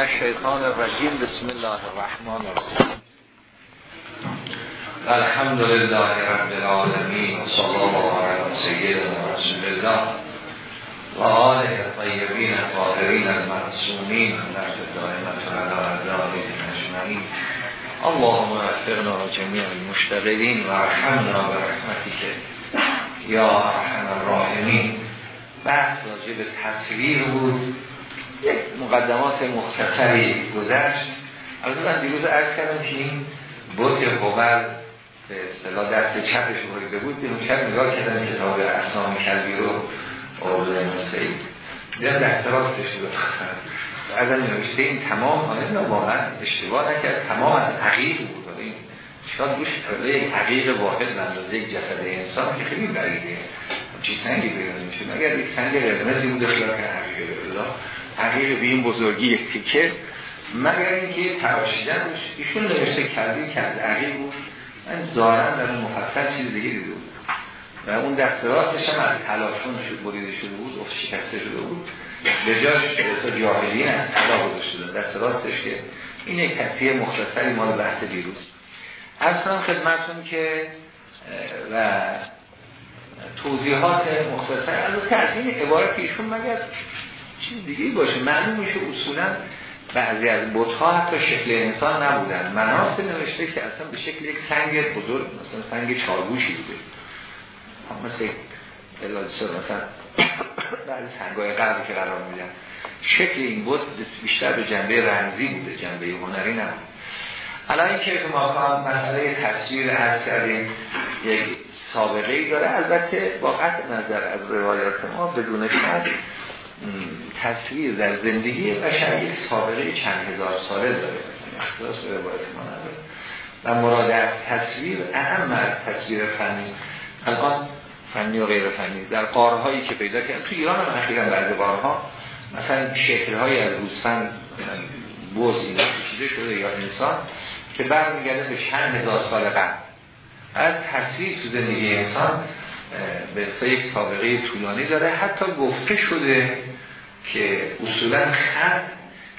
الشیطان الرجیم. بسم الله الرحمن الرحیم. الحمد لله رب العالمین و صلی الله علی سیدنا رسول الله و آله طیبین الطاهرین المعصومین نفت دائمت علی اعدائهم اجمعین. اللهم وفقنا جميع المشتغلین و ارحمنا برحمتك یا ارحم الراحمین. بحث راجع به تصویر بود. یک مقدمات مختصری گذشت. از من دیروز عرض کردم که این بوت هوبر به اصطلاح دست چپش بریده بود. دیروز چپ نگاه کردم کتاب اسنام کلبی رو آرزوی نسخهی دیدم دست راستش بود از این نوشته این تمام آنه واقعا اشتباه نکرد. تمام از عقیق بود. این شاید روش یک عقیق واحد اندازه یک جسد انسان که خیلی بریده چی سنگی بیرون میشه. مگر یک سنگ قرمزی بوده خیلی که عقیق الله عقیق به این بزرگی یک تیکه. مگر اینکه تراشیدن ایشون نوشته کردی از عقیق بود. من ظاهرا در اون مفصل چیز دیگه دیده بود و اون دست راستش هم از تلاشون شد بریده شده بود افت شکسته شده بود. به جاش رسا جاهلین از طلا گذاشته شده دست راستش که این یک تصیه مختصری مال بحث دیروز. اصلا خدمتون که و توضیحات مختصر. از این عبارت ایشون مگر چیز دیگه باشه. معلوم میشه اصولا بعضی از بتها حتی شکل انسان نبودن. مناس نوشته که اصلا به شکل یک سنگ بزرگ مثلا سنگ چارگوشی بوده. مثل الادسر مثلا بعضی سنگای قبل که قرار میدن. شکل این بود بیشتر به جنبه رمزی بوده جنبه هنری نبود الان این که ما مسئله تصویر عرض کردیم یک سابقه ای داره. البته با نظر از روایات ما بدون شک تصویر در زندگی بشری سابقه چند هزار ساله داره. اختلاس به روایت ما نداره. و مراد از تصویر اهم از تصویر فنی. الان فنی و غیر فنی. در قارهایی که پیدا کرد تو ایران هم اخیرا بعضی قارها مثلا شکلهای از روزفن بوز اینا کشیده شده یا انسان که برمیگرده به چند هزار سال قبل. از تصویر تو زندگی انسان به یک سابقه طولانی داره. حتی گفته شده که اصولا خط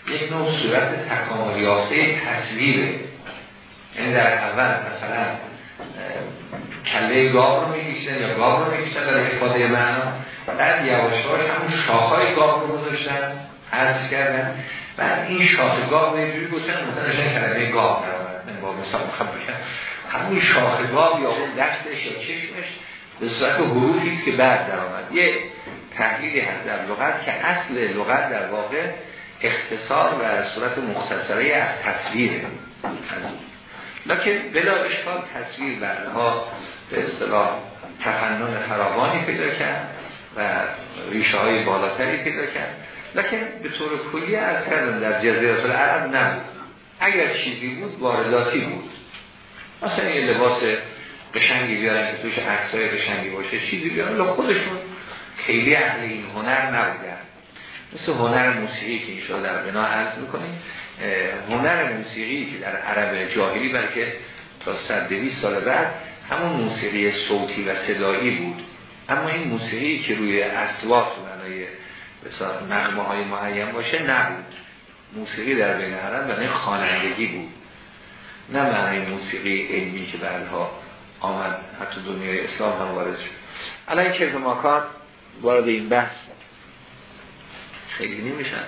یک نوع صورت تکامل یافته تصویره. یعنی در اول مثلا کله گاو رو میکشتن یا گاو رو میکشتن در افاده معنا. بعد یواشهاش همون شاخهای گاو رو گذاشتن عرض کردن. بعد این شاخ گاو رو اینجوری گذاشتن مثلا کلمه گاو در با مثال مخب بکن همون شاخ گاو یا اون دستش یا چشمش به صورت حروفی که بعد در آمد. یه تحلیلی هست در لغت که اصل لغت در واقع اختصار و صورت مختصره از تصویره لکن بلا اشکال تصویر بعدها به اصطلاح تفنن فراوانی پیدا کرد و ریشه های بالاتری پیدا کرد. لکن به طور کلی از کردن در جزیرات العرب نبود. اگر چیزی بود وارداتی بود. مثلا یه لباس قشنگی بیارن که توش عکسای قشنگی باشه چیزی بیارن خودشون خیلی اهل این هنر نبودن. مثل هنر موسیقی که این در بنا عرض می‌کنیم. هنر موسیقی که در عرب جاهلی بلکه تا 120 سال بعد همون موسیقی صوتی و صدایی بود. اما این موسیقی که روی اسوات معنای نغمه های معین باشه نبود. موسیقی در بین عرب معنای خوانندگی بود. نه معنای موسیقی علمی که بعدها آمد حتی دنیای اسلام هم وارد شد. الان که ماکان وارد این بحث خیلی نمیشن.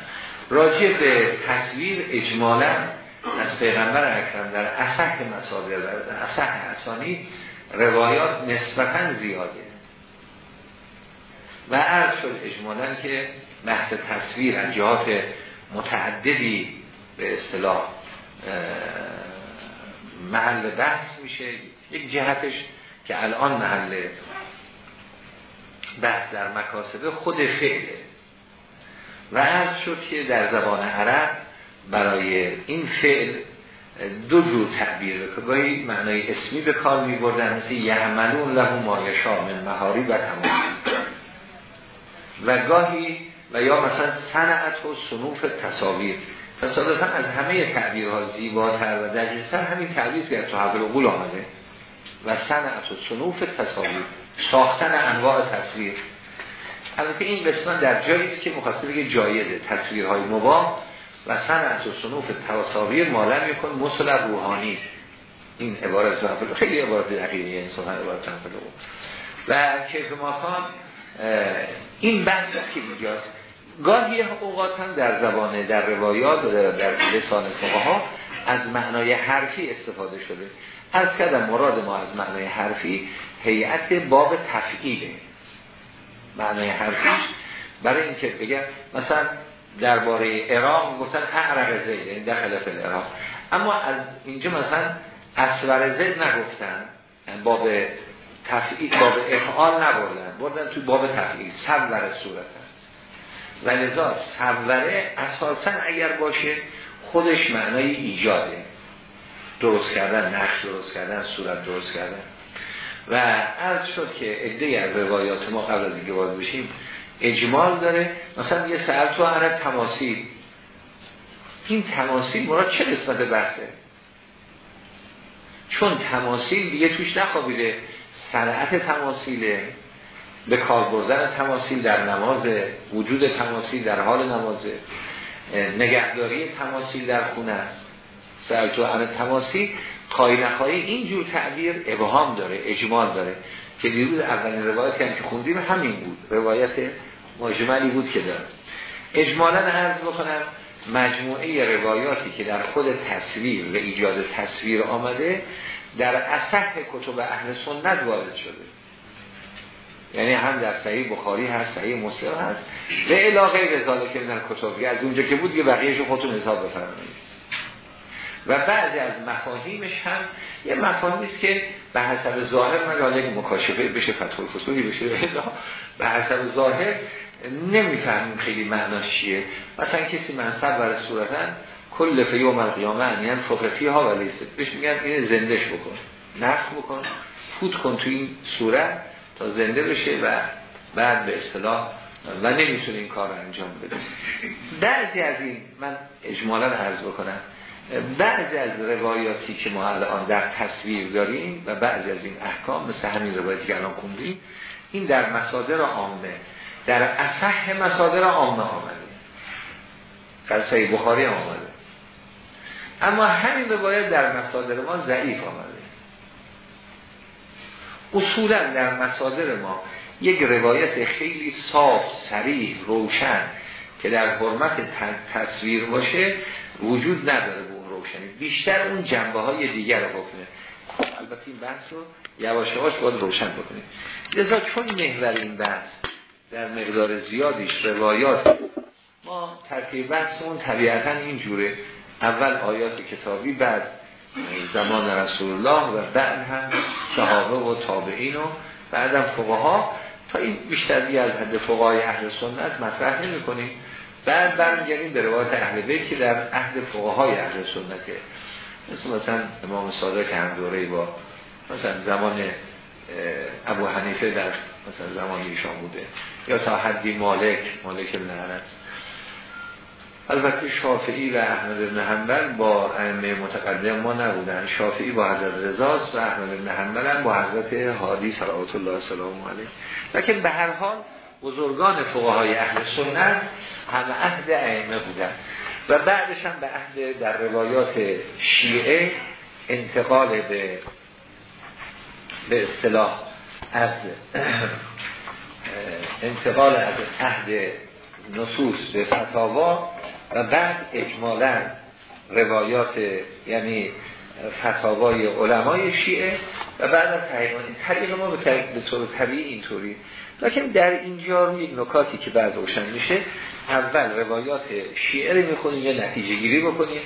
راجع به تصویر اجمالا از پیغمبر اکرم در اصح مسادر در اصح اسانی روایات نسبتا زیاده. و عرض شد اجمالا که بحث تصویر از جهات متعددی به اصطلاح محل بحث میشه. یک جهتش که الان محل بحث در مکاسبه خود فعله و از شد که در زبان عرب برای این فعل دو جور تعبیر که گاهی معنای اسمی به کار می بردن مثل یعملون له مایشا من مهاری و تمام. و گاهی و یا مثلا صنعت و سنوف تصاویر. تصادفا از همه تعبیرها زیباتر و دقیقتر همین تعبیر که تو حقل قول آمده. و صنعت و سنوف تصاویر. ساختن انواع تصویر. البته این قسمت در جایی است که مخاطب بگه جایزه تصویرهای مباه و سنت و سنوف توساوی مالم میکن مسل روحانی. این عبارت زنفلو خیلی عبارت دقیقی این سخن عبارت زنفلو و کیف ماکان این بحث که اینجاست. گاهی اوقات هم در زبانه در روایات و در, لسان ها از معنای حرفی استفاده شده. از کردم مراد ما از معنای حرفی هیئت باب تفعیله. معنای حرفیش برای اینکه بگم مثلا درباره عراق گفتن اعرق زید یعنی دخل فی العراق اما از اینجا مثلا اسور زید نگفتن یعنی باب تفعیل باب افعال نبردن بردن توی باب تفعیل سور صورت و لذا سوره اساسا اگر باشه خودش معنای ایجاده. درست کردن نقش درست کردن صورت درست کردن. و از شد که عده از روایات ما قبل از اینکه وارد بشیم اجمال داره. مثلا یه سر تو عرب تماسیل این تماسیل مراد چه قسمت بحثه؟ چون تماسیل دیگه توش نخوابیده. سرعت تماسیله به کار بردن تماسیل در نماز وجود تماسیل در حال نماز. نگهداری تماسیل در خونه است. سرتو عن تماسیل خواهی نخواهی اینجور تعبیر ابهام داره اجمال داره که دیروز اولین روایت هم که خوندیم همین بود. روایت مجملی بود که داره. اجمالا عرض بکنم مجموعه روایاتی که در خود تصویر و ایجاد تصویر آمده در اصح کتب اهل سنت وارد شده. یعنی هم در صحیح بخاری هست صحیح مسلم هست و علاقه رساله که در کتب. از اونجا که بود یه بقیهش خودتون حساب بفرمایید. و بعضی از مفاهیمش هم یه مفاهیمی است که به حسب ظاهر من حالا مکاشفه بشه فتح الفصولی بشه به حسب ظاهر نمی‌فهمیم خیلی معناش چیه. مثلا کسی منصب برای صورتا کل فیوم القیامه یعنی فقفی ها ولی بهش میگن این زندش بکن نفخ بکن فوت کن تو این صورت تا زنده بشه و بعد به اصطلاح و نمی‌تونه این کار انجام بده. بعضی از این من اجمالا عرض بکنم بعضی از روایاتی که ما الان در تصویر داریم و بعضی از این احکام مثل همین روایتی که الان خوندیم این در مصادر عامه در اصح مصادر عامه آمده. صحیح بخاری آمده. اما همین روایت در مصادر ما ضعیف آمده. اصولا در مصادر ما یک روایت خیلی صاف سریع روشن که در حرمت تصویر باشه وجود نداره. روشنی بیشتر اون جنبه های دیگر رو بکنه. البته این بحث رو یواش یواش باید روشن بکنیم. لذا چون محور این بحث در مقدار زیادیش روایات ما ترتیب بحثمون طبیعتا اینجوره اول آیات کتابی بعد زمان رسول الله و بعد هم صحابه و تابعین و بعدم فقها. تا این بیشتری از حد فقهای اهل سنت مطرح نمی کنیم بعد برمیگردیم به روایت اهل بیت که در عهد فقهای اهل سنته مثل مثلا امام صادق هم دوره با مثلا زمان ابو حنیفه در مثلا زمان ایشان بوده. یا تا حدی مالک مالک ابن البته شافعی و احمد بن حنبل با ائمه متقدم ما نبودن. شافعی با حضرت رضاست و احمد بن حنبل هم با حضرت هادی صلوات الله سلام علیه. لکن به هر حال بزرگان فقهای اهل سنت همه عهد ائمه بودن و بعدش هم به عهد در روایات شیعه انتقال به به اصطلاح از انتقال از عهد نصوص به فتاوا و بعد اجمالا روایات یعنی فتاوای علمای شیعه و بعد از طریق ما به طور طبیعی اینطوری لیکن در اینجا روی یک نکاتی که بعد روشن میشه اول روایات شیعه رو می‌خونیم یا نتیجه گیری بکنیم.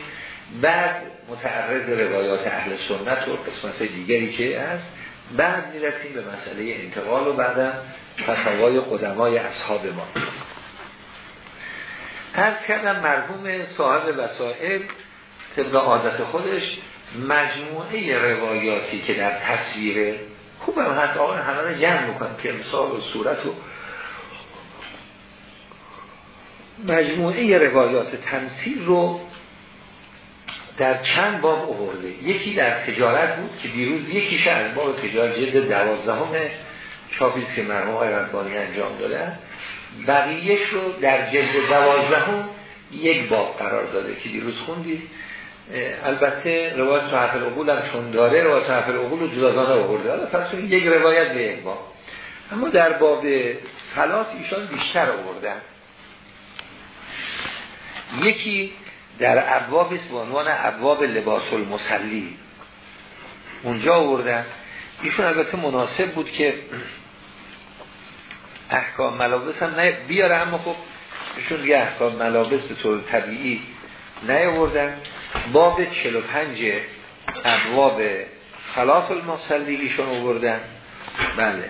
بعد متعرض روایات اهل سنت و قسمت دیگری که هست بعد می‌رسیم به مسئله انتقال و بعدم فتاوای قدمای اصحاب ما. از کردم مرحوم صاحب وسائل طبق عادت خودش مجموعه روایاتی که در تصویر خوبم هست آقای همه رو جمع می‌کنم که امثال و صورت و مجموعه روایات تمثیل رو در چند باب آورده. یکی در تجارت بود که دیروز یکیش از باب تجارت جلد دوازدهم چاپیست که مرحوم آقای انجام داده. بقیهش رو در جلد دوازدهم یک باب قرار داده که دیروز خوندید. البته روایت صحف العقول هم چون داره روایت صحف العقول رو جداگانه آورده. پس یک روایت به باب. اما در باب سلات ایشان بیشتر آوردن. یکی در ابواب به عنوان ابواب لباس المسلی اونجا آوردن. ایشون البته مناسب بود که احکام ملابس هم بیاره اما خب ایشون دیگه احکام ملابس به طور طبیعی نیاوردن. باب 45 ابواب خلاف المصلی ایشون آوردن. بله.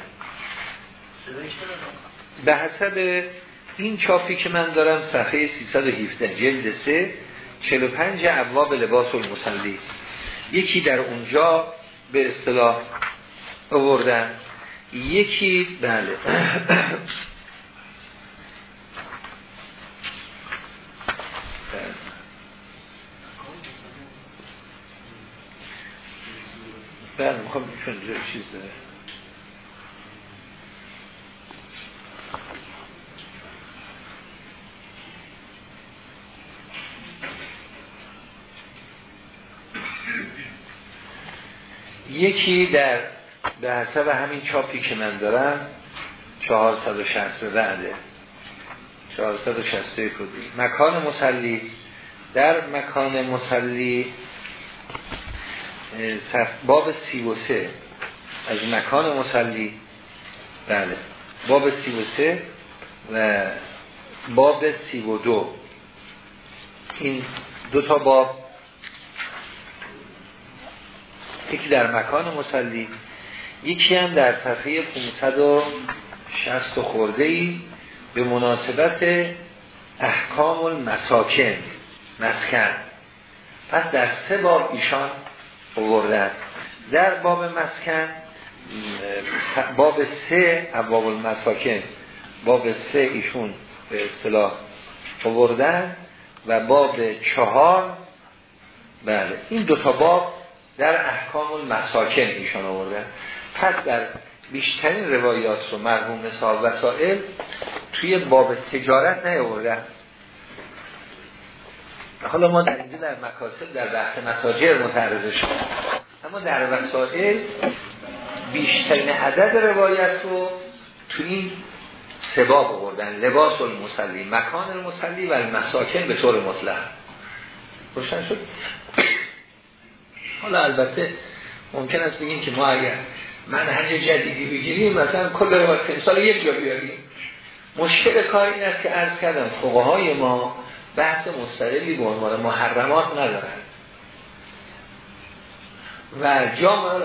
به حسب این چاپی که من دارم صفحه 317 جلد 3 45 ابواب لباس المصلی. یکی در اونجا به اصطلاح آوردن. یکی بله. بله می‌خوام چون چیز داره. یکی در به حسب همین چاپی که من دارم 460 به بعده. 460 کدی مکان مسلی. در مکان مسلی باب 33 از مکان مسلی. بله. باب 33 و باب 32 این دو تا باب یکی در مکان مسلی یکی هم در صفحه 560 خورده ای به مناسبت احکام المساکن مسکن. پس در سه باب ایشان آوردن. در باب مسکن باب سه ابواب المساکن باب سه ایشون به اصطلاح آوردن و باب چهار بله این دوتا باب در احکام المساکن ایشان آورده پس در بیشترین روایات رو مرحوم مثال وسائل توی باب تجارت نیاوردن. حالا ما در اینجا در مکاسب در بحث متاجر متعرض شد اما در وسائل بیشترین عدد روایت رو توی این سباب آوردن. لباس المسلی مکان المسلی و مساکن به طور مطلق. روشن شد؟ حالا البته ممکن است بگیم که ما اگر منهج جدیدی بگیریم مثلا کل روایت سال یک جا بیاریم. مشکل کار این است که عرض کردم فقهای ما بحث مستقلی به عنوان محرمات ندارن. و جامعه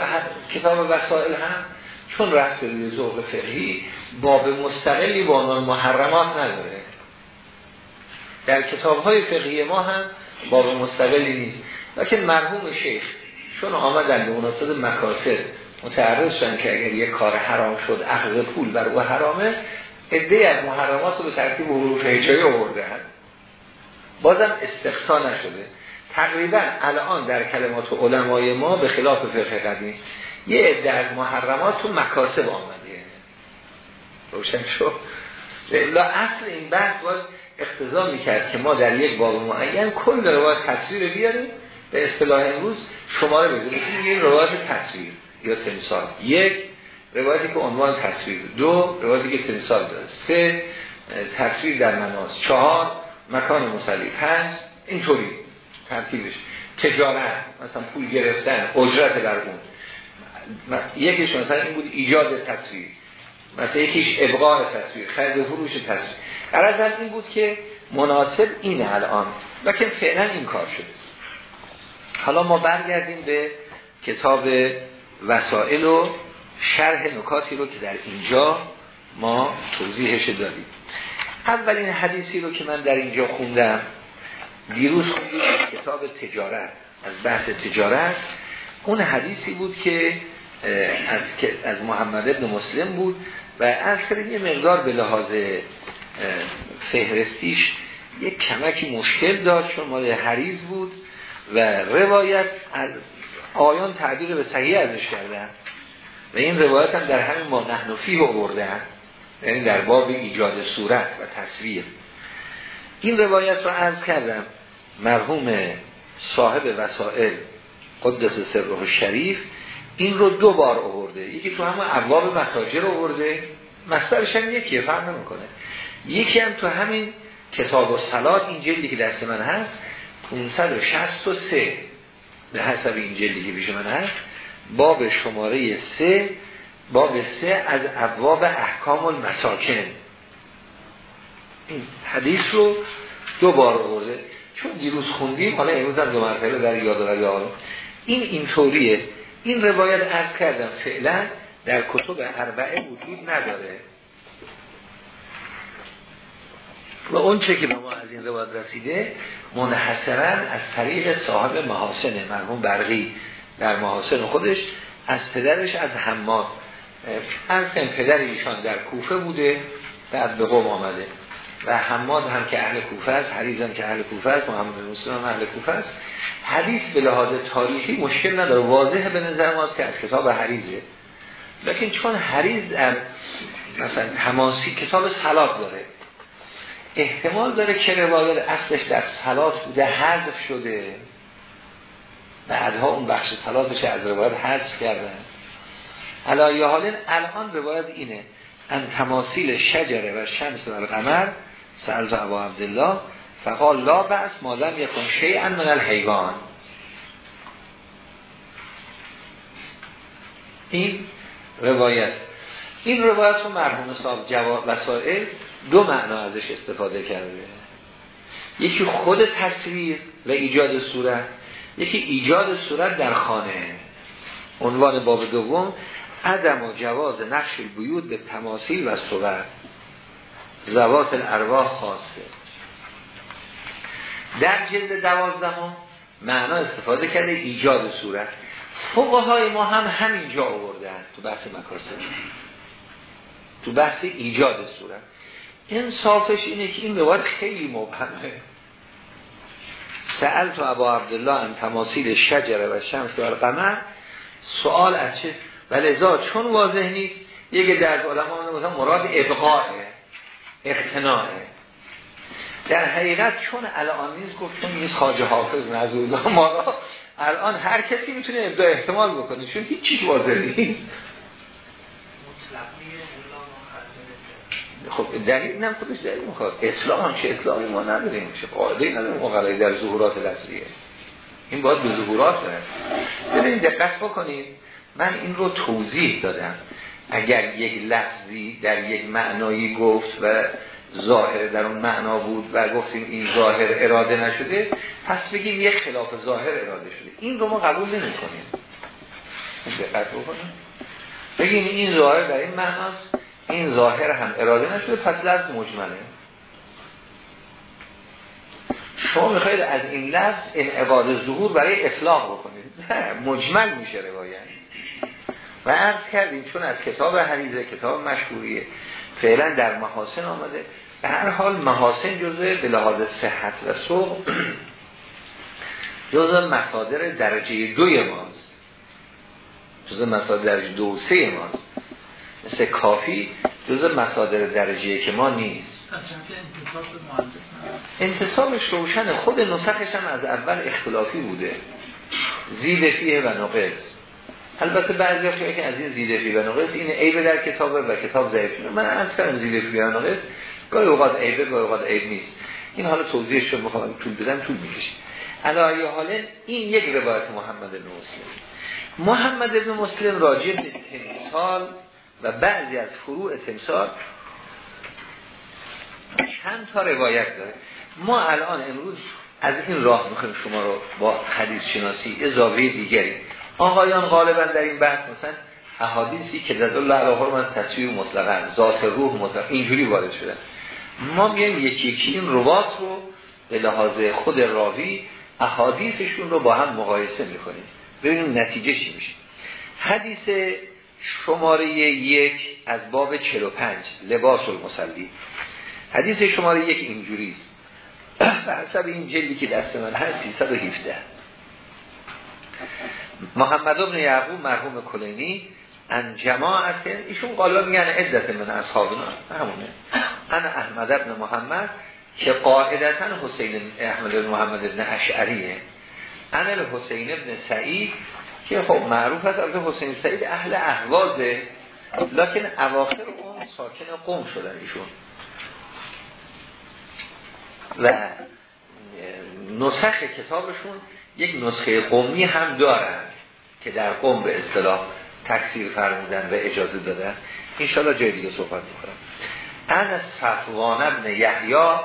کتاب وسائل هم چون رفت روی ذوق فقهی باب مستقلی به عنوان محرمات نداره. در کتاب های فقهی ما هم باب مستقلی نیست. لیکن مرحوم شیخ چون آمدن به مناسبت مکاسب متعرض شدن که اگر یک کار حرام شد اخذ پول بر او حرامه عده از محرمات رو به ترتیب حروف هجایی هست بازم استخصا نشده. تقریبا الان در کلمات علمای ما به خلاف فقه قدیم یه از محرمات تو مکاسب آمده. روشن شد؟ اصل این بحث باید اختضا می‌کرد که ما در یک باب معین کل روایت تصویر بیاریم. به اصطلاح امروز شماره بزنید این روایت تصویر یا تمثال. یک روایتی که عنوان تصویر. دو روایتی که تمثال داره. سه تصویر در نماز. چهار مکان مسلی پنج اینطوری ترتیبش. تجارت مثلا پول گرفتن اجرت اون. یکیش مثلا این بود ایجاد تصویر. مثلا یکیش ابقاء تصویر خرید و فروش تصویر. قرار این بود که مناسب این الان. لکن فعلا این کار شده حالا ما برگردیم به کتاب وسائل و شرح نکاتی رو که در اینجا ما توضیحش دادیم. اولین حدیثی رو که من در اینجا خوندم دیروز خوندیم کتاب تجارت از بحث تجارت. اون حدیثی بود که از, از محمد ابن مسلم بود و از کردیم یه مقدار به لحاظ فهرستیش یک کمکی مشکل داشت چون مال حریز بود و روایت از آیان تعبیر به صحیح ازش کردن. و این روایت هم در همین ما نحنفی رو بردن یعنی در باب ایجاد صورت و تصویر. این روایت رو عرض کردم. مرحوم صاحب وسائل قدس سره شریف این رو دو بار آورده. یکی تو همون ابواب مساجر آورده. مصدرش هم یکیه فرق نمی‌کنه. یکی هم تو همین کتاب و سلات این جلدی که دست من هست 563 به حسب این جلدی که پیش من هست باب شماره 3 باب 3 از ابواب احکام المساکن. این حدیث رو دو بار آورده. چون دیروز خوندیم حالا امروز هم دو مرتبه در یادآوری این اینطوریه. این روایت عرض کردم فعلا در کتب اربعه وجود نداره. و اون چه که ما از این روایت رسیده منحصرا از طریق صاحب محاسن مرحوم برقی در محاسن خودش از پدرش از حماد. از پدر ایشان در کوفه بوده بعد به قوم آمده و حماد هم که اهل کوفه است حریز هم که اهل کوفه است محمد مسلم هم اهل کوفه است. حدیث به لحاظ تاریخی مشکل نداره واضح به نظر ما که از کتاب حریزه. لیکن چون حریز مثلا تماسی کتاب سلات داره احتمال داره که روایت اصلش در سلات بوده حذف شده. بعدها اون بخش سلاتش از روایت حذف کردن. علایه حال الان روایت اینه. ان تماثیل شجره و شمس و القمر سألت ابا عبدالله فقال لا بأس ما لم یکن شیئا من الحیوان. این روایت. این روایت رو مرحوم صاحب جواب وسائل دو معنا ازش استفاده کرده. یکی خود تصویر و ایجاد صورت یکی ایجاد صورت در خانه. عنوان باب دوم عدم و جواز نقش بیود به تماثیل و صورت زوات الارواح خاصه. در جلد دوازدهم معنا استفاده کرده ایجاد صورت. فقهای ما هم همینجا آوردن تو بحث مکاسب. تو بحث ایجاد صورت. انصافش اینه که این روایت خیلی مبهمه. سأل تو ابا عبدالله ان تماثیل شجره و شمس و القمر سوال از چه؟ ولذا چون واضح نیست یک در علما مراد ابقاه اقتناعه. در حقیقت چون الان نیست چون نیست خاج حافظ نزول ما را الان هر کسی می‌تونه ابدا احتمال بکنه چون هیچ چیز واضح نیست. خب دلیل نم خودش دلیل می‌خواد. اسلام هم چه؟ اسلامی ما نداریم. چه قاعده نداریم. مقالعه در ظهورات لفظیه این باید به ظهورات برسه. ببینید دقت بکنید. من این رو توضیح دادم. اگر یک لفظی در یک معنایی گفت و ظاهر در اون معنا بود و گفتیم این ظاهر اراده نشده پس بگیم یک خلاف ظاهر اراده شده. این رو ما قبول نمی کنیم دقت بگیم این ظاهر در این معناست این ظاهر هم اراده نشده پس لفظ مجمله. شما می‌خواید از این لفظ انعقاد ظهور برای اطلاق بکنید. نه مجمل میشه روایت. و عرض کردیم چون از کتاب حریزه کتاب مشهوریه فعلا در محاسن آمده. به هر حال محاسن جزء به لحاظ صحت و سوق جزء مصادر درجه دوی ماست. جزء مصادر درجه دو و سه ماست. مثل کافی جزء مصادر درجه که ما نیست. انتصابش روشن خود نسخش هم از اول اختلافی بوده. زیده فیه و نقص البته بعضی ها که از این زیده فیه و نقص این عیب در کتابه و کتاب ضعیف من از زیده فیه و نقص گاهی اوقات عیبه گاهی اوقات عیب نیست. این حالا توضیحش رو می‌خوام. طول بدم طول می‌کشه. علایه حاله این یک روایت محمد بن مسلم. محمد بن مسلم راجع به تمثال و بعضی از فروع تمثال چند تا روایت داره. ما الان امروز از این راه می‌خوایم شما رو با حدیث شناسی اضافه دیگری آقایان غالبا در این بحث مثلا احادیثی که در الله علیه من تصویر مطلقا ذات روح مطلق اینجوری وارد شده. ما میایم یکی یکی این روات رو به لحاظ خود راوی احادیثشون رو با هم مقایسه می‌کنیم. ببینیم نتیجه چی میشه. حدیث شماره یک از باب 45 لباس المسلی حدیث شماره یک اینجوری است. به حسب این جلدی که دست من هست 317 محمد ابن یعقوب مرحوم کلینی ان جماعت ایشون قالا میگن عدت من اصحابنا همونه. انا احمد ابن محمد که قاعدتا حسین احمد محمد ابن اشعریه. انل حسین ابن سعید که خب معروف هست البته حسین سعید اهل احوازه لکن اواخر اون ساکن قوم شدن ایشون. و نسخ کتابشون یک نسخه قومی هم دارن. که در قوم به اصطلاح تکثیر فرمودن و اجازه دادن انشاءالله جای دیگه صحبت می‌کنم. ان صفوان ابن یحیی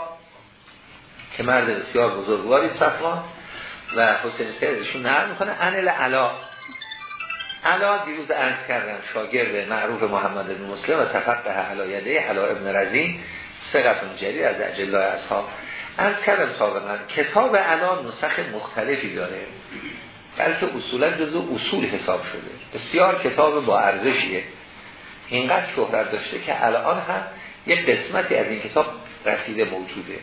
که مرد بسیار بزرگواری صفوان و حسین سیدشون نرم می‌کنه ان علا علا دیروز ارز کردم شاگرد معروف محمد بن مسلم و تفقه علایده علا ابن رزین سقفون جدید از اجلای اصحاب. از کردم سابقا کتاب علا نسخ مختلفی داره. بلکه اصولا جزو اصول حساب شده. بسیار کتاب با ارزشیه. اینقدر شهرت داشته که الان هم یک قسمتی از این کتاب رسیده موجوده.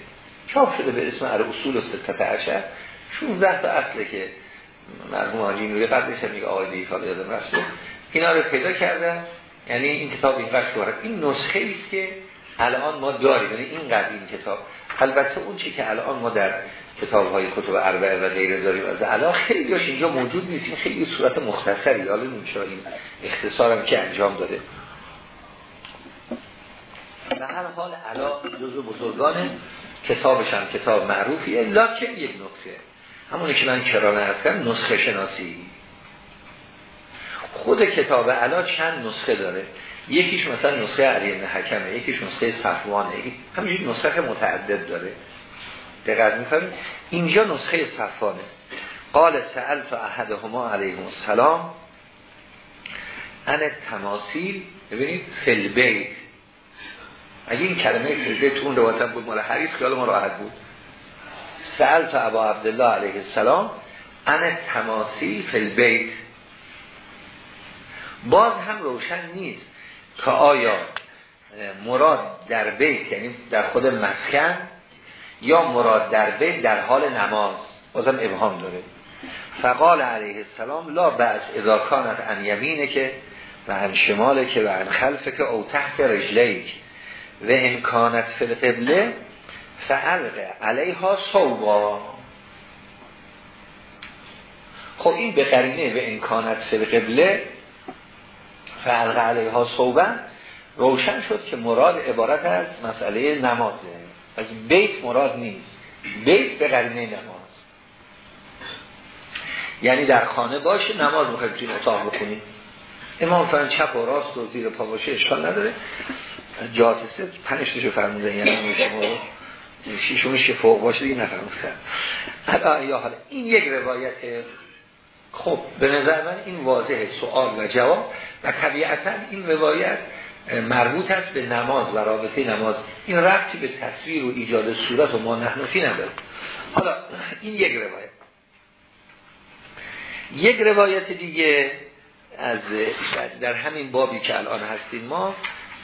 چاپ شده به اسم ار اصول و ستت عشر. 16 تا اصله که مرحوم حاجی نوری قبلش هم میگه آقای دیفال یادم رفته. اینا رو پیدا کردن یعنی این کتاب اینقدر شهرت. این نسخه است که الان ما داریم. یعنی این کتاب. البته اون چی که الان ما در کتاب های کتب اربعه و غیره داریم از علا خیلی هاش اینجا موجود نیست. خیلی صورت مختصری. حالا این این اختصارم که انجام داده. به هر حال علا جزو بزرگان کتابش هم کتاب معروفیه. لکن یک نکته همونی که من کرانه هستم نسخه شناسی. خود کتاب علا چند نسخه داره؟ یکیش مثلا نسخه علی حکمه یکیش نسخه صفوانه. همینجور نسخه متعدد داره. دقیق می‌فهمید اینجا نسخه صفوانه قال سأل تو احدهما علیه السلام عن التماثیل ببینید فی البیت اگه این کلمه فی البیت اون روایت بود مال حریز خیال ما راحت بود. سألت ابا عبدالله علیه السلام عن التماثیل فی البیت باز هم روشن نیست که آیا مراد در بیت یعنی در خود مسکن یا مراد در بیت در حال نماز. بازم ابهام داره. فقال علیه السلام لا بعض اذا کانت ان یمینه که و ان شماله که و ان خلفه که او تحت رجلیک. و امکانت فی القبله فعلق علیها صوبا. خب این به قرینه و امکانت فی القبله فعلق علیها صوبا روشن شد که مراد عبارت از مسئله نمازه. از بیت مراد نیست. بیت به قرینه نماز. یعنی در خانه باشه نماز می‌خواید توی اتاق بکنید امام فرن چپ و راست و زیر پا باشه اشکال نداره. جاتسه پنجتشو فرموده یعنی شما شیشونش که فوق باشه دیگه نفرموده یا حالا این یک روایت خب به نظر من این واضح سوال و جواب. و طبیعتا این روایت مربوط است به نماز و رابطه نماز. این ربطی به تصویر و ایجاد صورت و ما نحنفی نداره حالا این یک روایت. یک روایت دیگه از در همین بابی که الان هستیم ما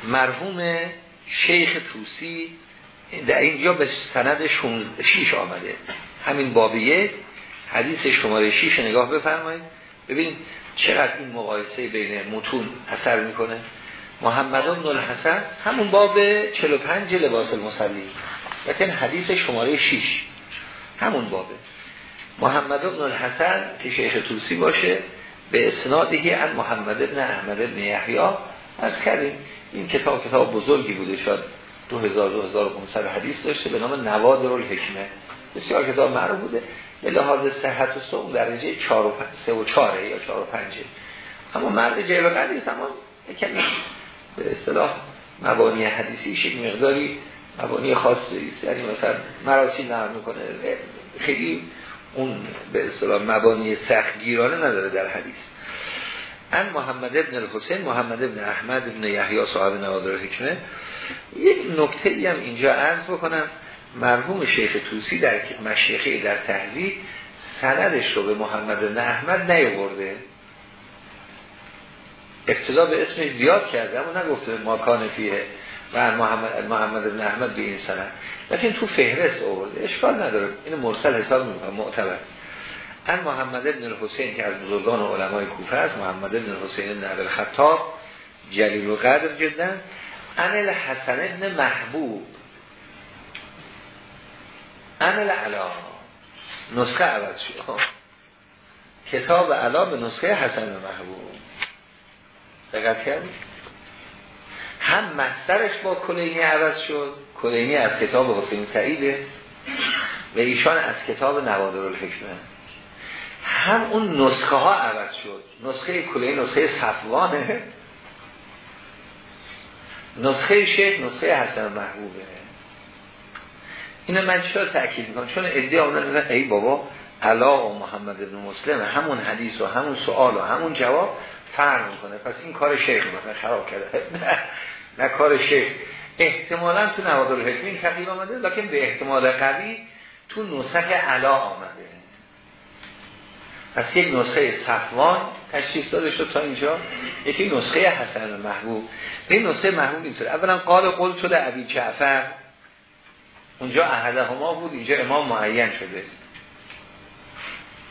مرحوم شیخ توسی در اینجا به سند 6 آمده. همین بابیه حدیث شماره 6 نگاه بفرمایید. ببین چقدر این مقایسه بین متون اثر می‌کنه. محمد بن الحسن همون باب 45 لباس المصلی. لیکن حدیث شماره 6 همون بابه. محمد بن الحسن که شیخ توسی باشه به اسنادی ان محمد بن احمد بن یحیی از کردیم این کتاب کتاب بزرگی بوده شد 2000 2500 حدیث داشته به نام نوادر الحکمه بسیار کتاب معروف بوده. به لحاظ صحت و سوم درجه 4 و 3 و 4 یا 4 و 5 اما مرد جیب قدری زمان کمی به اصطلاح مبانی حدیثی یک مقداری مبانی خاصی است. یعنی مثلا مراسی نرم می‌کنه. خیلی اون به اصطلاح مبانی سختگیرانه نداره در حدیث. ان محمد ابن الحسین محمد ابن احمد ابن یحیی صاحب نوادر حکمه. یک نکته ای هم اینجا عرض بکنم. مرحوم شیخ توسی در مشیخه در تحضیح سندش رو به محمد ابن احمد نیاورده. ابتدا به اسم زیاد کرده اما نگفته ماکان فیه و محمد, محمد ابن احمد به این سند. لیکن تو فهرست آورده اشکال نداره. این مرسل حساب می‌کنه معتبر. ان محمد ابن الحسین که از بزرگان علمای کوفه است محمد ابن الحسین ابن عبد الخطاب جلیل و قدر جدا. ان الحسن ابن محبوب. عمل علا نسخه عوض شد. کتاب علا به نسخه حسن محبوب. دقت کردید هم مسترش با کلینی عوض شد. کلینی از کتاب حسین سعیده و ایشان از کتاب نوادر الحکمه. هم اون نسخه ها عوض شد. نسخه کلینی نسخه صفوانه. نسخه شیخ نسخه حسن محبوبه. اینو من چرا تأکید می‌کنم؟ چون ادعا اون ای بابا علا و محمد ابن مسلم همون حدیث و همون سوال و همون جواب فرق می‌کنه. پس این کار شیخ مثلا خراب کرده. نه نه کار شیخ. احتمالا تو نوادر الحکم این تقریب آمده لکن به احتمال قوی تو نسخ علا آمده. پس یک نسخه صفوان تشریف داده شد تا اینجا. یکی نسخه حسن محبوب. این نسخه محبوب اینطوره اولا قال قول شده عبی جعفر. اونجا احده هما بود اینجا امام معین شده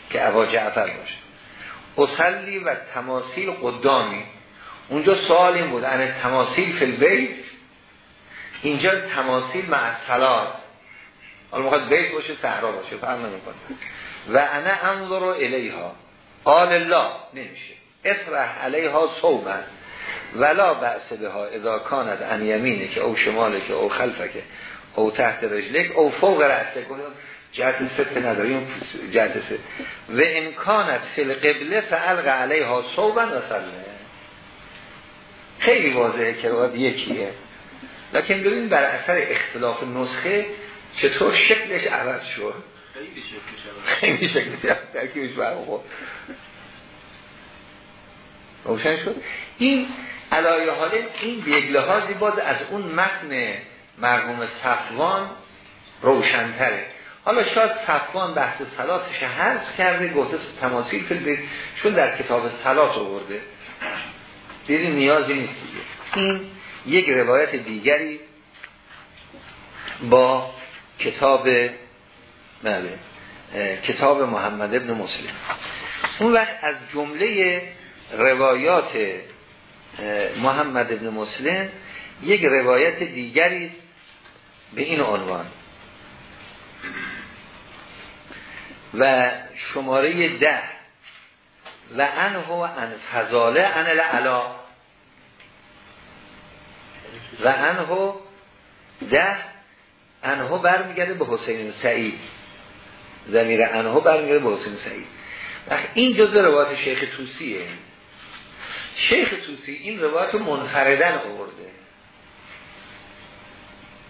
که عبا جعفر باشه. اصلی و تماثیل قدامی. اونجا سوال این بود ان تماثیل فی البیت؟ اینجا تماثیل مع الصلات. حالا می‌خواد بیت باشه صحرا باشه فرق نمی‌کنه. و انا انظر الیها. قال لا نمیشه. اطرح علیها ثوبا ولا بأس بها اذا کانت ان یمینه که او شماله که او خلفه که او تحت رجلک او فوق رأسک جهات سته نداریم جهات سته و ان کانت فی القبله فالق علیها ثوبا و صل خیلی واضحه که روایت یکیه. لکن ببین بر اثر اختلاف نسخه چطور شکلش عوض شد. خیلی شکلش ترکیبش برخورد روشن شد. این علایه حاله این به یک لحاظی باز از اون متن مرحوم صفوان روشنتره. حالا شاید صفوان بحث سلاتش حذف کرده گفته تماثیل فیل چون در کتاب سلات آورده. دیدی نیازی نیست دیگه. این یک روایت دیگری با کتاب بله کتاب محمد ابن مسلم. اون وقت از جمله روایات محمد ابن مسلم یک روایت دیگری به این عنوان. و شماره ده. و انه ان فضاله ان العلا. و انه ده. انه برمیگرده به حسین سعید. زمیر انه برمیگرده به حسین سعید. و این جزء روایت شیخ توسیه شیخ توسی این روایت منفردن آورده.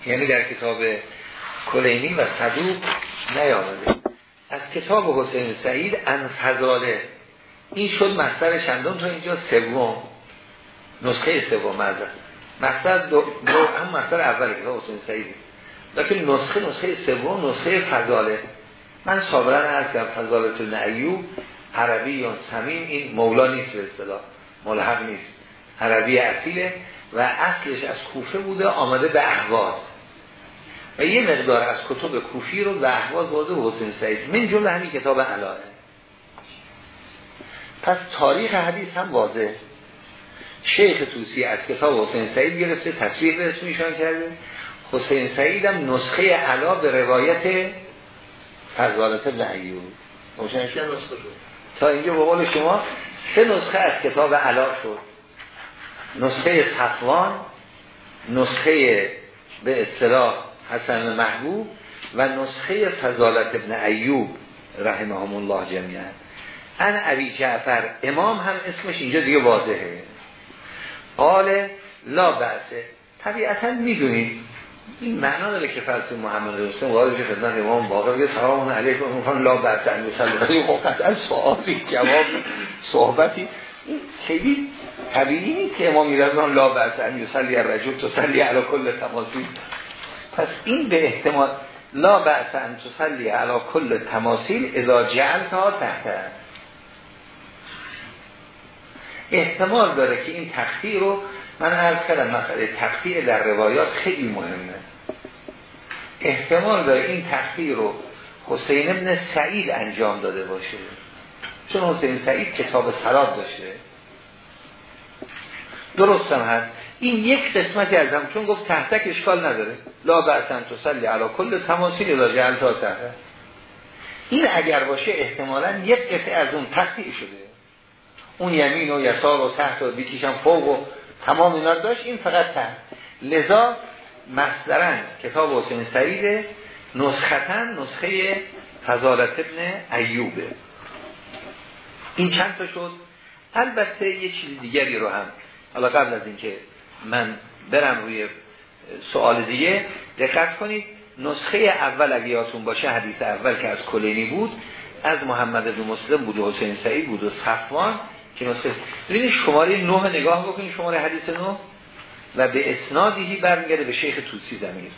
یعنی در کتاب کلینی و صدوق نیامده. از کتاب حسین سعید انفضاله این شد مصدر چندم تا اینجا سوم نسخه سوم مصدر مصدر دو, دو هم مصدر اول کتاب حسین سعید. لیکن نسخه نسخه سوم نسخه فضاله. من صابرا عرض کردم فضالت نعیوب عربی یا سمیم این مولا نیست به اصطلاح. ملحق نیست. عربی اصیله و اصلش از کوفه بوده آمده به احواز. و یه مقدار از کتب کوفی رو به احواز بازه حسین سعید. من جمله همین کتاب علایه پس تاریخ حدیث هم واضح شیخ توسی از کتاب حسین سعید گرفته تصویر به اسمیشان کرده. حسین سعید هم نسخه علا به روایت فضالت ابن ایوب تا اینجا به قول شما سه نسخه از کتاب علا شد. نسخه صفوان نسخه به اصطلاح حسن محبوب و نسخه فضالت ابن ایوب رحمهم الله جمیعا. ان عبی جعفر امام هم اسمش اینجا دیگه واضحه. قال لا بحثه طبیعتا می‌دونید این معنا داره که فرض محمد رسول وارد که خدمت امام باقر بگه سلام علیکم. میگن لا بحث ان یصلی خب قطعا سوالی جواب صحبتی. خیلی طبیعی نیست که امام میرزان لا بحث ان یصلی الرجل تصلی علی کل تماثیل پس این به احتمال لا بحث ان تصلی علی کل تماثیل اذا جعلتها تحت. احتمال داره که این تخطیر رو من عرض کردم مسئله تخطیر در روایات خیلی مهمه. احتمال داره این تخطیر رو حسین ابن سعید انجام داده باشه. چون حسین سعید کتاب سلات داشته. درست هم هست؟ این یک قسمتی از هم چون گفت تحتک اشکال نداره. لا بعثن تسلی علا کل تماثیل اذا جعلتا تحت. این اگر باشه احتمالا یک قطعه از اون تقطیع شده. اون یمین و یسار و تحت و بیکیشم فوق و تمام اینا داشت این فقط تحت. لذا مصدرن کتاب حسین سعید نسختن نسخه فضالت ابن ایوبه. این چند تا شد. البته یه چیز دیگری رو هم حالا قبل از اینکه من برم روی سوال دیگه دقت کنید نسخه اول اگه یادتون باشه حدیث اول که از کلینی بود از محمد بن مسلم بود و حسین سعید بود و صفوان که نسخه ببینید شماره نه نگاه بکنید شماره حدیث نه و به اسنادی برمیگرده به شیخ توسی زمیر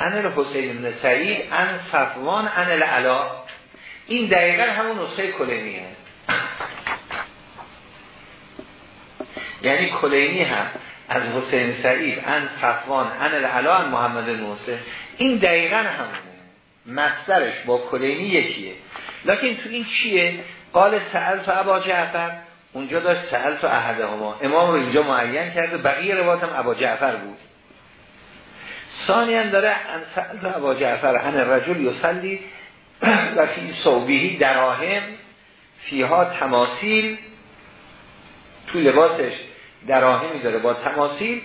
ان حسین بن سعید ان صفوان ان العلا این دقیقا همون نسخه کلینیه یعنی کلینی هم. از حسین سعید ان صفوان ان العلا ان محمد موسی این دقیقا همونه. مصدرش با کلینی یکیه. لکن تو این چیه؟ قال سأل تو عبا جعفر. اونجا داشت سأل تو احده ما امام رو اینجا معین کرده. بقیه روایت هم عبا جعفر بود. ثانیا داره ان سأل تو عبا جعفر ان رجل یسلی و فی صوبیهی دراهم فیها تماسیل تو لباسش. دراهمی داره با تماسیل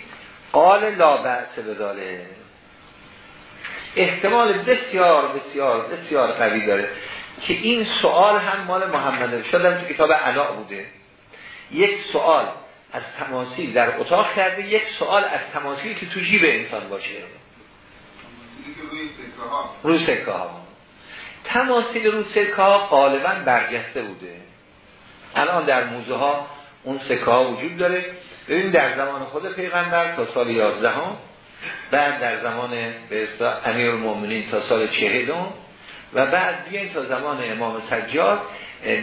قال لا بأس بداله احتمال بسیار بسیار بسیار قوی داره که این سوال هم مال محمد شدم تو کتاب علا بوده. یک سوال از تماسیل در اتاق کرده یک سوال از تماسیل که تو جیب انسان باشه. روی سکه ها. تماسیل روی سکه ها غالبا برجسته بوده. الان در موزه ها اون سکه وجود داره. ببین در زمان خود پیغمبر تا سال 11 هم بعد در زمان به امیر المؤمنین تا سال 40 و بعد بیاین تا زمان امام سجاد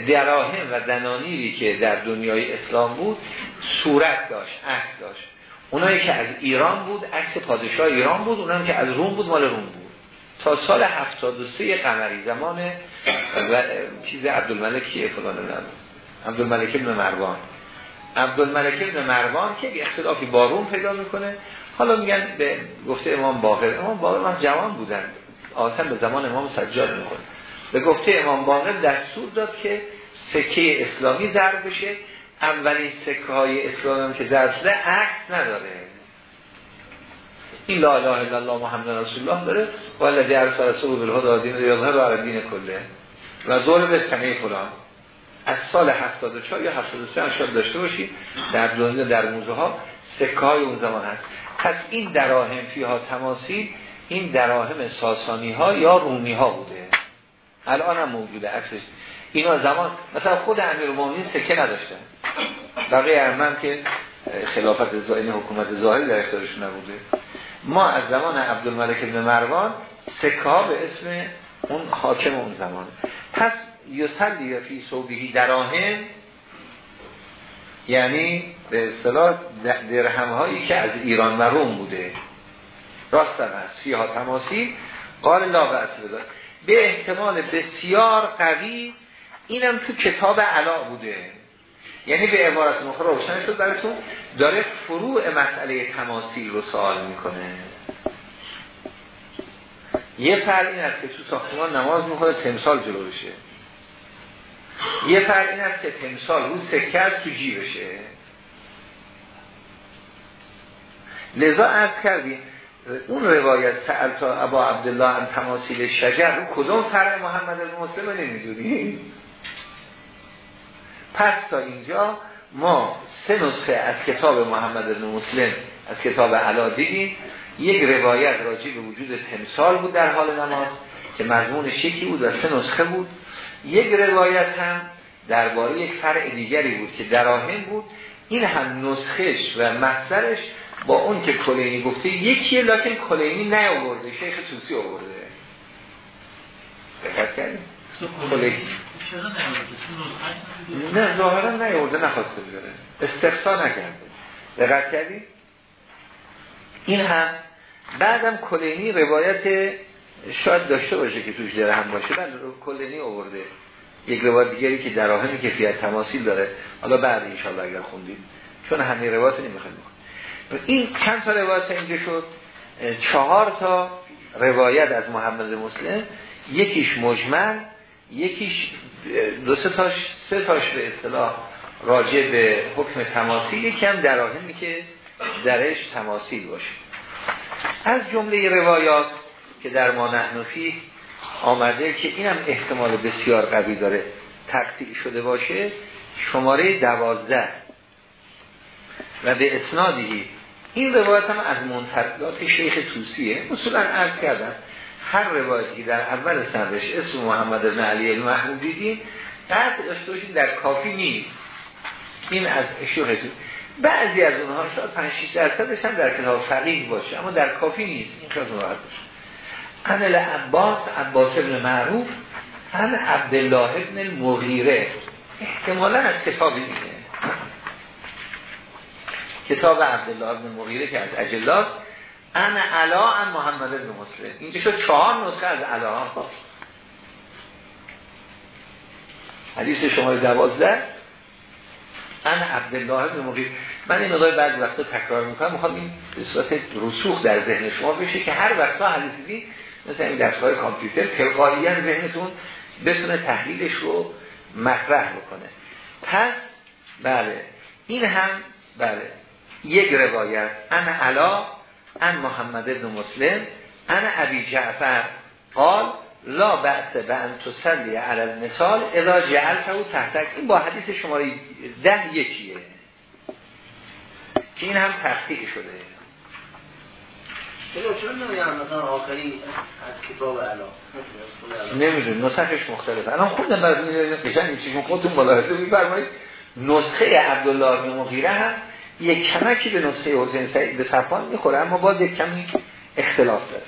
دراهم و دنانیری که در دنیای اسلام بود صورت داشت عکس داشت. اونایی که از ایران بود عکس پادشاه ایران بود اونایی که از روم بود مال روم بود. تا سال 73 قمری زمان و چیز عبدالملک فلان نبود عبدالملک ابن مروان. عبدالملک ابن مروان که اختلافی با روم پیدا می‌کنه. حالا میگن به گفته امام باقر. امام باقر من جوان بودن. آسان به زمان امام سجاد می‌کنه. به گفته امام باقر دستور داد که سکه اسلامی ضرب بشه. اولین سکه های اسلامی که ضرب شده عکس نداره. این لا اله الا الله محمد رسول الله داره. والذی ارسل رسول بالهدى دین یظهر بر دین کله. و زور به فلان. از سال 74 یا 73 هم داشته باشید در دنیا در موزه ها سکه های اون زمان هست. پس این دراهم فیها تماسی این دراهم ساسانی ها یا رومی ها بوده. الان هم موجوده عکسش. اینا زمان مثلا خود امیر مومنین سکه نداشتن. بقیه ارمم که خلافت زائن حکومت ظاهری در اختیارش نبوده. ما از زمان عبدالملک ابن مروان سکه به اسم اون حاکم اون زمان. پس یسلی فی صوبهی دراهم یعنی به اصطلاح درهم هایی که از ایران و روم بوده. راست هست. فیها تماسی. قال لا بأس به احتمال بسیار قوی اینم تو کتاب علا بوده. یعنی به عبارت مخرى روشن شد براتون. داره فروع مسئله تماسی رو سوال می‌کنه. یه فرق این است که تو ساختمان نماز می‌خواد تمثال جلو بشه یه فرق این است که تمثال رو سکر تو جیبشه لذا عرض کردیم اون روایت تا ابا عبدالله ان تماثیل شجر رو کدوم فرق محمد المسلم نمی‌دونیم؟ پس تا اینجا ما سه نسخه از کتاب محمد المسلم از کتاب علا دیدیم یک روایت راجع به وجود تمثال بود در حال نماز. که مضمونش یکی بود و سه نسخه بود. یک روایت هم درباره یک فرع دیگری بود که دراهم بود. این هم نسخش و مصدرش با اون که کلینی گفته یکیه لکن کلینی نیاورده. شیخ توسی آورده. دقت کردیم؟ کلینی. نه ظاهرا نیاورده نخواسته بیاره استفسا نکرده. دقت کردیم؟ این هم بعدم کلینی روایت شاید داشته باشه که توش هم باشه بعد کلینی آورده یک روایت دیگری که دراهمی که فیت تماثیل داره. حالا بعد انشالله اگر خوندیم چون همه روایت نمی‌خوایم این چند تا روایت اینجا شد. چهار تا روایت از محمد مسلم. یکیش مجمل یکیش دو سه تاش سه تاش به اصطلاح راجع به حکم تماثیل. یکم دراهمی که درش تماثیل باشه. از جمله روایات که در ما نحنفی آمده که اینم احتمال بسیار قوی داره تقطیع شده باشه شماره دوازده. و به اسنادی این روایت هم از منتقلات شیخ توسیه. اصولا عرض کردم هر روایتی در اول سندش اسم محمد بن علی المحمود دیدیم قطع داشته در کافی نیست. این از شیخ بعضی از اونها شاید 5 6 درصدش هم در کتاب فقیه باشه اما در کافی نیست. این خیلی راحت ان عباس عباس ابن معروف ان عبدالله ابن المغیره. احتمالا از کتابی میده کتاب عبدالله ابن المغیره که از اجلاس ان علا ان محمد ابن مسلم. اینجا شد چهار نسخه از علا. حدیث شما دوازده. ان عبدالله ابن مغیر من این مقدار بعد وقتا تکرار می‌کنم. می‌خوام این به صورت رسوخ در ذهن شما بشه که هر وقتا حدیثی مثل این دستگاه کامپیوتر تلقائیا ذهنتون بتونه تحلیلش رو مطرح بکنه. پس بله این هم بله یک روایت. ان علا ان محمد ابن مسلم ان ابی جعفر قال لا بعث به ان تسلی علی المثال اذا جعلت او تحتک. این با حدیث شماره ده یکیه. که این هم تحقیق شده. چون مثلا آخری از کتاب نمیدون نسخش مختلفه. الان خوندم براتون قشنگ این چیزون خودتون ملاحظه می‌فرمایید. نسخه عبدالله بن مغیره هم یک کمکی به نسخه حسین سعید به صفان می‌خوره اما باز یک کمی اختلاف داره.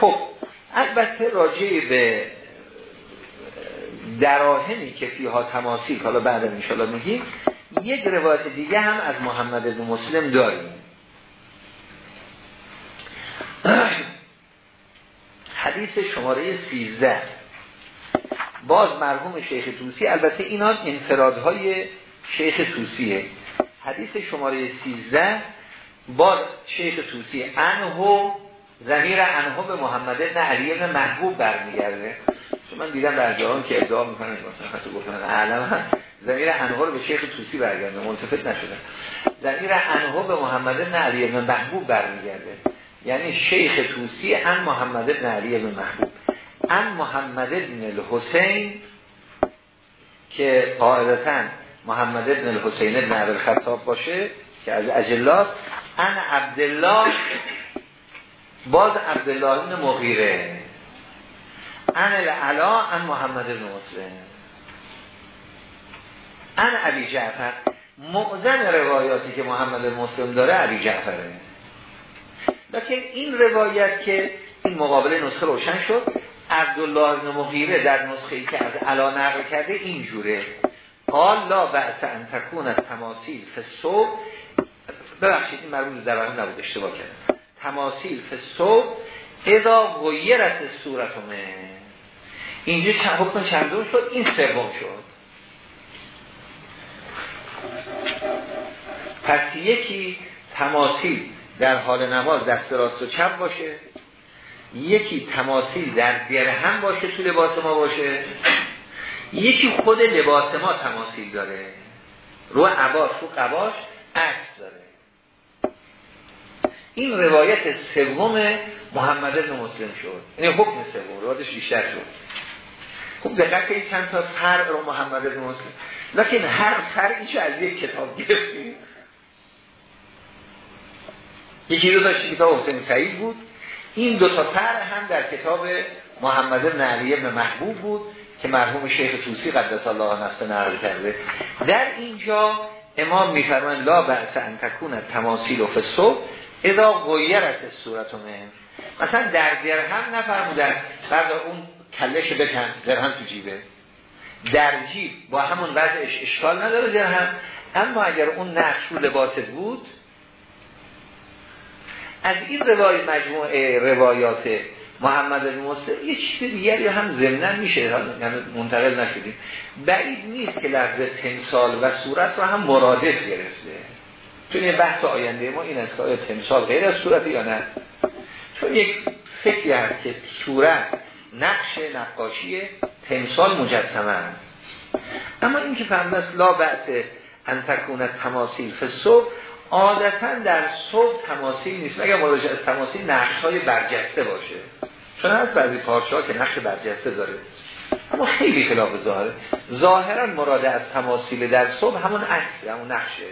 خب البته راجع به دراهمی که فیها تماسیل حالا بعد انشاءالله میگیم یک روایت دیگه هم از محمد بن مسلم داریم. حدیث شماره 13 باز مرحوم شیخ توسی البته اینا انفرادهای شیخ توسیه حدیث شماره 13 باز شیخ توسی انهو زمیر انهو به محمد ابن علی ابن محبوب برمیگرده. چون من دیدم در جهان که ادعا می‌کنن مثلا خطو گفتن اعلم زمیر انهو رو به شیخ توسی برگرده ملتفت نشده. زمیر انهو به محمد ابن علی ابن محبوب برمیگرده. یعنی شیخ توسی ان محمد ابن علی ابن محبوب. ان محمد ابن الحسین که قاعدتا محمد ابن الحسین ابن عبد الخطاب باشه که از اجلاس ان عبدالله باز عبدالله ابن مغیره. ان العلا ان محمد ابن مسلم ان عبی جعفر معظم روایاتی که محمد مسلم داره عبی جعفره. لیکن این روایت که این مقابله نسخه روشن شد عبدالله بن مغیره در نسخه ای که از علا نقل کرده اینجوره قال لا بعث ان تکون تماثیل فسو ببخشید این مرمون در نبود اشتباه کردم. تماثیل فسو اذا غیرت صورتمه اینجا چند حکم چندون شد؟ این سوم شد. پس یکی تماثیل در حال نماز دست راست و چپ باشه. یکی تماثیل در هم باشه تو لباس ما باشه. یکی خود لباس ما تماثیل داره. رو عباش رو قباش عکس داره. این روایت سوم محمد بن مسلم شد. این حکم سوم روایتش بیشتر شد. خوب دقت این چند تا فرق رو محمد بن مسلم. لیکن هر فرقی از یک کتاب گرفتیم یکی دو تا کتاب حسین سعید بود. این دو تا فرق هم در کتاب محمد بن علی محبوب بود که مرحوم شیخ توسی قدس الله نفسه نقل کرده. در اینجا امام میفرمان لا بأس ان تکون تماثیل و فسو اذا غیرت صورت من مثلا در درهم نفرمودن بعد اون کلش بکن درهم تو جیبه. در جیب با همون وضعش اشکال نداره درهم اما اگر اون نقش رو لباست بود از این روای مجموعه روایات محمد بن مسلم یه چیز دیگری هم ضمن میشه یعنی منتقل نشدیم. بعید نیست که لفظ تمثال و صورت رو هم مرادف گرفته. چون یه بحث آینده ما این است که تمثال غیر از صورت یا نه. چون یک فکری هست که صورت نقش نقاشی تمثال مجسمه است. اما این که فهمده است لا بعث انتکون تماثیل فصوب عادتا در صبح تماثیل نیست مگر مراجع از تماثیل نقش های برجسته باشه. چون هست بعضی پارچه ها که نقش برجسته داره. اما خیلی خلاف ظاهره. ظاهرا مراد از تماثیل در صبح همون عکس همون نقشه.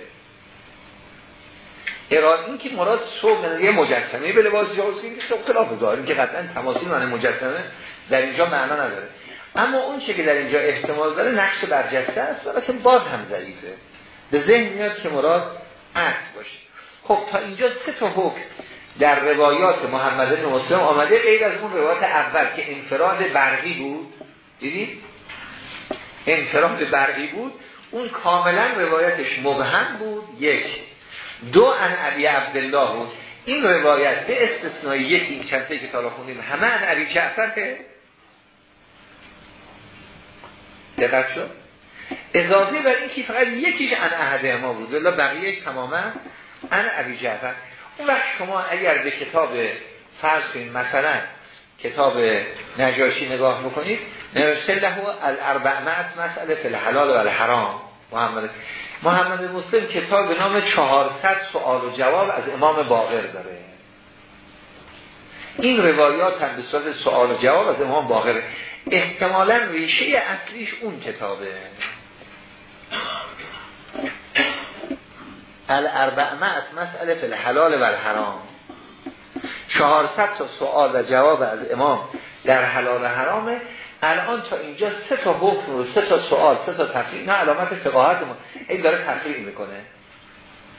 اراد این که مراد صبح یه مجسمه به لباس جواز این که خلاف ظاهر که قطعا تماثیل معنی مجسمه در اینجا معنا نداره. اما اون چه که در اینجا احتمال داره نقش برجسته است ولی باز هم ضعیفه. به ذهن میاد که مراد عکس باشه. خب تا اینجا سه تا حکم در روایات محمد بن مسلم آمده غیر از اون روایات اول که انفراد برقی بود. دیدید انفراد برقی بود. اون کاملا روایتش مبهم بود. یک. دو ان ابی عبدالله بود. این روایت به استثنای یکی چند که تالا خوندیم همه ان ابی جعفر دقت شد؟ اضافه بر این که فقط یکیش ان احده ما بود. ولی بقیهش تماما ان ابی جعفر. اون وقت شما اگر به کتاب فرض کنید مثلا کتاب نجاشی نگاه بکنید نوشته له الاربعمت مسئله فی الحلال و الحرام. محمد محمد مسلم کتاب به نام 400 سوال و جواب از امام باقر داره. این روایات هم به صورت سوال و جواب از امام باقر. احتمالا ریشه اصلیش اون کتابه. الاربعمت مسئله فی الحلال و الحرام 400 تا سوال و جواب از امام در حلال و حرامه الان تا اینجا سه تا حکم رو سه تا سوال سه تا تفریع نه علامت فقاهت ما. این داره تفریع می‌کنه.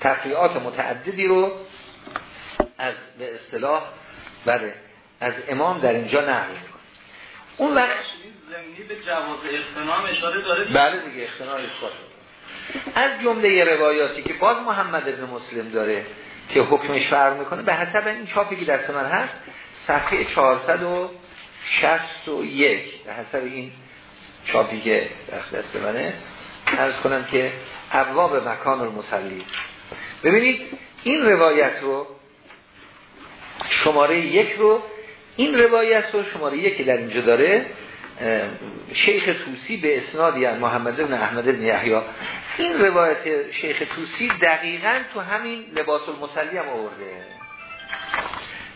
تفریعات متعددی رو از به اصطلاح بله از امام در اینجا نقل می‌کنه. اون وقت زمینی به جواز اختنام اشاره داره؟ بله دیگه اختنام اثبات از جمله روایاتی که باز محمد ابن مسلم داره که حکمش فرق می‌کنه به حسب این چاپی که دست من هست صفحه 461 به حسب این چاپی که دست منه ارز کنم که ابواب مکان المسلی ببینید این روایت رو شماره یک رو این روایت رو شماره یک در اینجا داره شیخ توسی به اسنادی از محمد بن احمد بن یحیی. این روایت شیخ توسی دقیقا تو همین لباس المسلی هم آورده.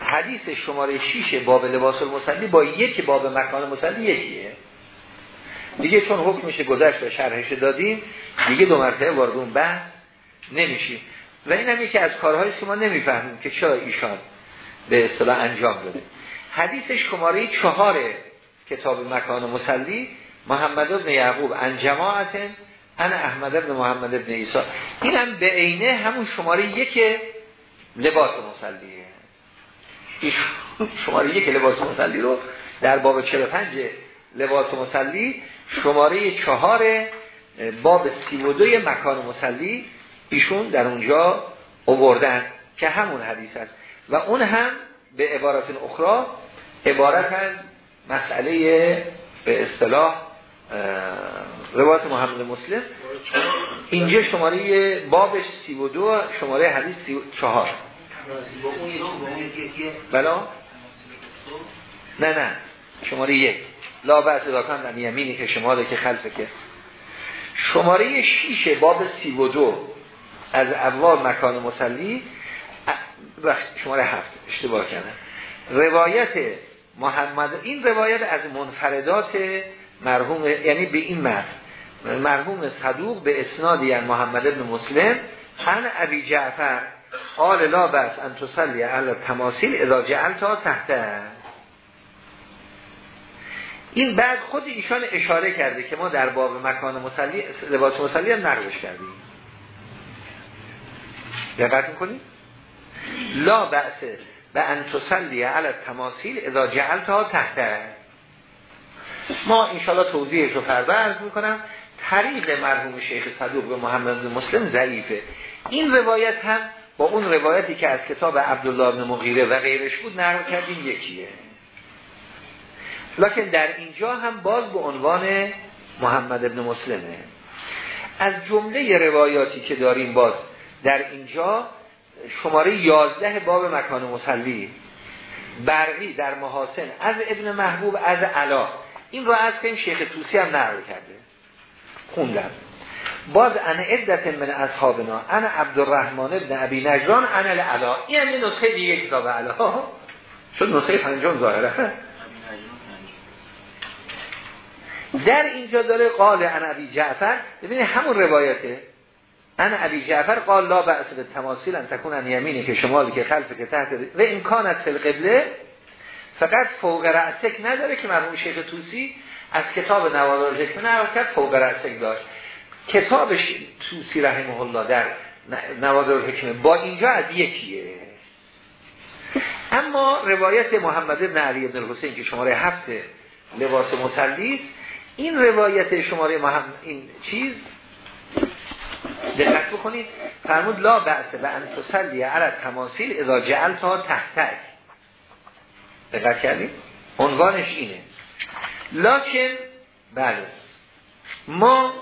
حدیث شماره 6 باب لباس المسلی با یک باب مکان مسلی یکیه. دیگه چون حکمش گذشت و شرحش دادیم دیگه دو مرتبه وارد اون بحث نمیشیم. و این هم یکی از کارهایی که ما نمی‌فهمیم که چرا ایشان به اصطلاح انجام داده. حدیث شماره چهاره کتاب مکان مسلی محمد بن یعقوب ان جماعت ان احمد بن محمد بن ایسا این هم به عینه همون شماره یک لباس مسلیه. شماره یک لباس مسلی رو در باب 45 لباس مسلی شماره چهار باب 32 مکان مسلی ایشون در اونجا اووردن که همون حدیث است. و اون هم به عبارت اخرى عبارت مسئله به اصطلاح روایت محمد مسلم. اینجا شماره بابش 32 شماره حدیث 34 بلا نه نه. شماره یک. لا بعض داکان در یمینی که شما که خلفه که. شماره 6 باب 32 از اول مکان مسلی شماره هفت. اشتباه کردم. روایت محمد این روایت از منفردات مرحوم یعنی به این مرد مرحوم صدوق به اسنادی یعنی محمد ابن مسلم هن ابی جعفر قال لا بس ان تصلی علی تماثیل اذا جعلتا تحت این بعد خود ایشان اشاره کرده که ما در باب مکان مسلی لباس مسلی هم نقلش کردیم. دقت می‌کنیم لا بأس به ان تصلی علی تماثیل اذا جعلتها تحت. ما انشاءالله توضیحش رو فردا عرض می‌کنم. طریق مرحوم شیخ صدوق به محمد مسلم ضعیفه. این روایت هم با اون روایتی که از کتاب عبدالله بن مغیره و غیرش بود نقل کردیم یکیه. لکن در اینجا هم باز به عنوان محمد ابن مسلمه. از جمله روایاتی که داریم باز در اینجا شماره 11 باب مکان مسلی برقی در محاسن از ابن محبوب از علا. این رو از کنیم شیخ توسی هم نقل کرده. خوندم. باز انا عدت من اصحابنا انا عبدالرحمن ابن ابی نجران انا العلا. این هم نسخه دیگه کتاب علا. شد نسخه پنجم ظاهره. در اینجا داره قال انا ابی جعفر. ببینید همون روایته. انا ابی جعفر قال لا بأس به تماثیل ان تکون ان یمینی که شمالی که خلف که تحت و امکانت فی القبله فقط فوق رأسک نداره که مرحوم شیخ توسی از کتاب نوادار حکمه نقل کرد فوق رأسک داشت. کتاب توسی رحمه الله در نوادار حکمه با اینجا از یکیه. اما روایت محمد بن علی بن الحسین که شماره هفت لباس مسلی این روایت شماره محمد این چیز دقت بکنید. فرمود لا بعث به ان تسلی علی تماثیل اذا جعلتها تحتک. دقت کردید؟ عنوانش اینه. لکن بله. ما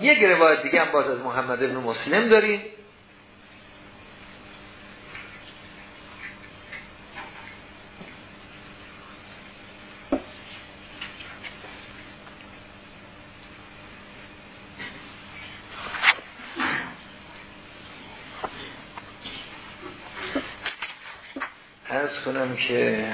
یک روایت دیگه هم باز از محمد ابن مسلم داریم از کنم که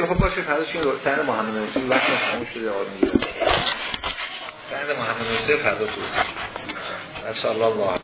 خیلی خب باشه فردا چون رو سند محمد نوسی وقت خاموش شده آقا می‌گیره سند محمد نوسی فردا توسی و الله